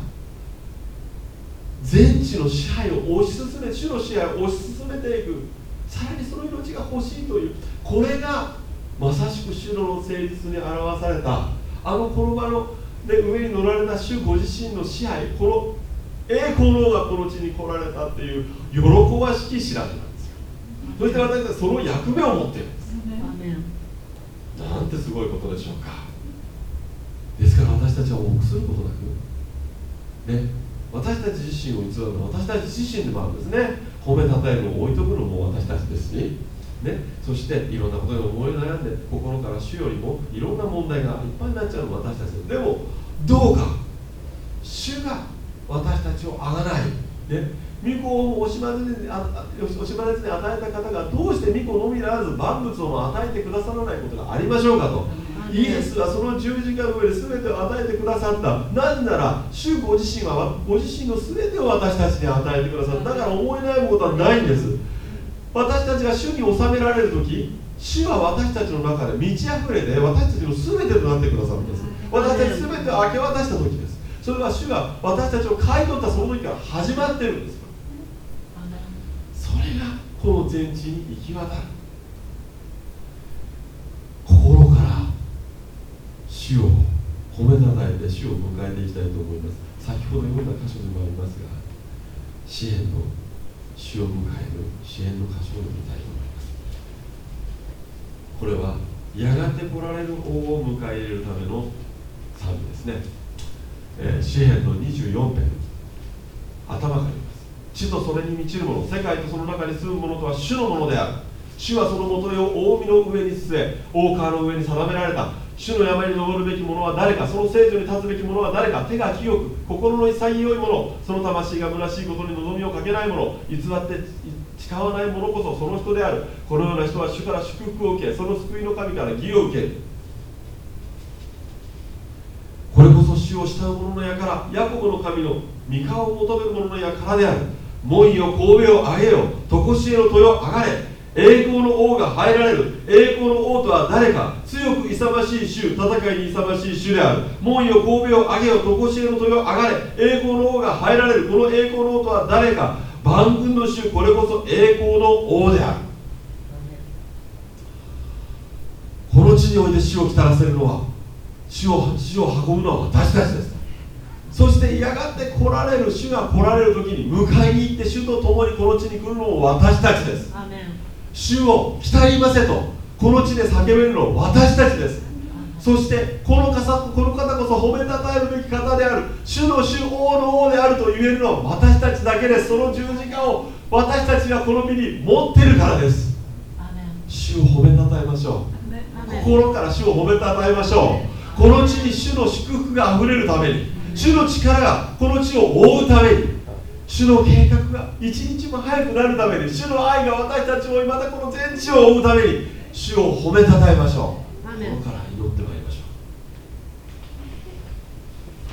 全地の支配を推し進め主の支配を推し進めていく。さらにその命が欲しいというこれがまさしく主の誠実に表されたあのこの場の、で上に乗られた主ご自身の支配この栄光の王がこの地に来られたっていう喜ばしき知らせなんですよ。そして私たちその役目を持っているんです。なんてすごいことでしょうか。ですから私たちは臆することなくね私たち自身を偽るのは私たち自身でもあるんですね褒めたたえるのを置いとくのも私たちですし、ね、そしていろんなことに思い悩んで心から主よりもいろんな問題がいっぱいになっちゃう私たちでもどうか主が私たちをあがない、ね、御子を惜しまずに惜しまれずに与えた方がどうして御子のみならず万物を与えてくださらないことがありましょうかと。イエスはその十字架の上で全てを与えてくださった。なぜなら主ご自身はご自身の全てを私たちに与えてくださった。だから思い悩むことはないんです。私たちが主に収められる時主は私たちの中で満ち溢れて私たちの全てとなってくださるんです。私たち全てを明け渡した時です。それは主が私たちを買い取ったその時から始まってるんです。それがこの全地に行き渡る心から主を褒めたたえて主を迎えていきたいと思います。先ほど読んだ箇所でもありますが支援の主を迎える支援の箇所を読みたいと思います。これはやがて来られる王を迎え入れるための賛美ですね、えー、詩篇の24編。頭があります。地とそれに満ちるもの。世界とその中に住むものとは主のものである。主はその元へを大海の上に据え大川の上に定められた。主の山に登るべき者は誰かその聖女に立つべき者は誰か手が清く心の潔い者その魂が虚しいことに望みをかけない者偽って誓わない者こそその人である。このような人は主から祝福を受けその救いの神から義を受け。るこれこそ主を慕う者の輩ヤコブの神の御顔を求める者の輩である。門よ神戸を上げよ常しえの豊上がれ。栄光の王が入られる。栄光の王とは誰か。強く勇ましい主戦いに勇ましい主である。門よ神戸を上げよ常しえの豊上がれ。栄光の王が入られるこの栄光の王とは誰か。万軍の主これこそ栄光の王である。この地において死を来たらせるのは死を死を運ぶのは私たちです。そしてやがて来られる主が来られる時に迎えに行って主と共にこの地に来るのも私たちです。主を鍛りませとこの地で叫べるのは私たちです。そしてこの方この方こそ褒めたたえるべき方である。主の主王の王であると言えるのは私たちだけです。その十字架を私たちがこの身に持ってるからです。主を褒めたたえましょう。心から主を褒めたたえましょう。この地に主の祝福があふれるために主の力がこの地を覆うために主の計画が一日も早くなるために主の愛が私たちをまたこの全地を追うために主を褒めたたえましょう。心から祈ってまいりましょう